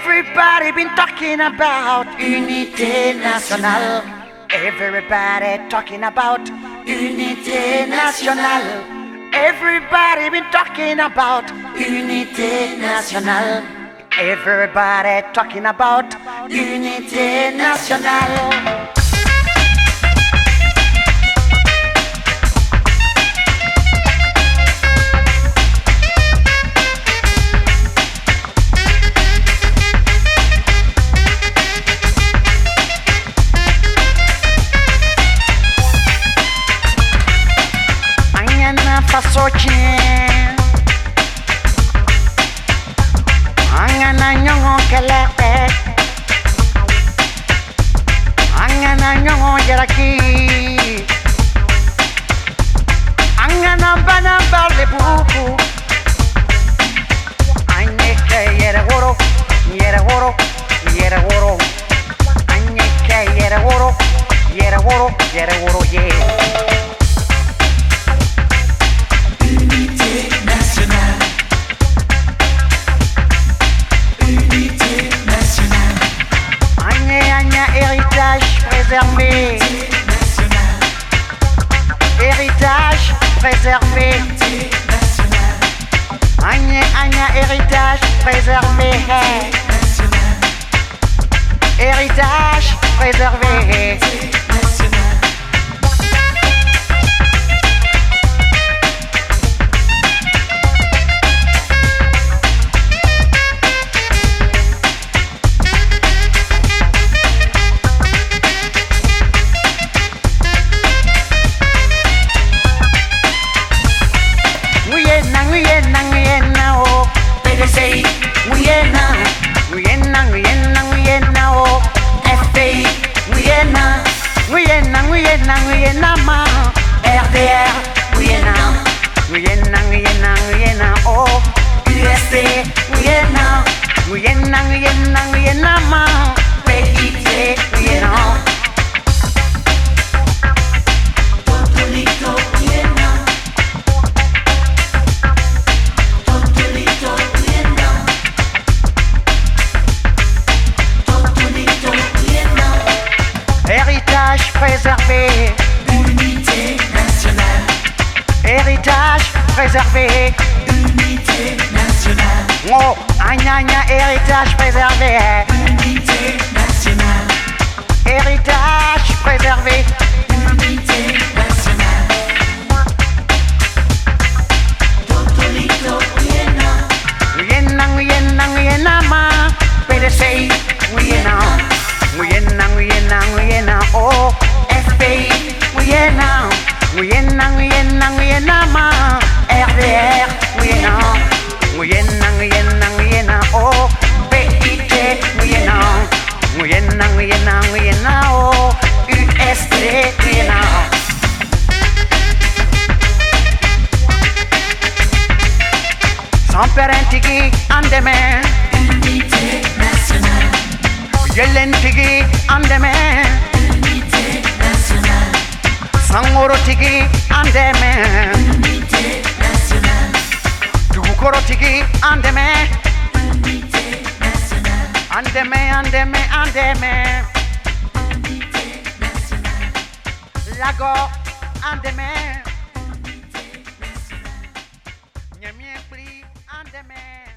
Everybody been talking about unité nationale. Everybody talking about unité nationale. Everybody been talking about unité nationale. Everybody talking about unité nationale. Angana fasochin Angana nyongo kelete Angana nyongo jaraki Angana bana bale buku Anyeke yere woro Yere woro Yere woro Anyeke yere woro Yere woro Yere woro yeah héritage préservé. Héritage préservé. Agnès, Agnès, héritage préservé. Héritage préservé. Nguyena, nguyena, oh. PDCI, Guyana. Nguyena, nguyena, nguyena, Héritage préservé. Unité nationale. Héritage préservé. Unité nationale. Oh, agna, héritage préservé. Yellen Tigi Andeme Unité nationale Sangoro Tigi Andeme Unité nationale Dugukoro Tigi Andeme Unité nationale Andeme Andeme Andeme Unité nationale Lago Andeme Nyemie Pri Andeme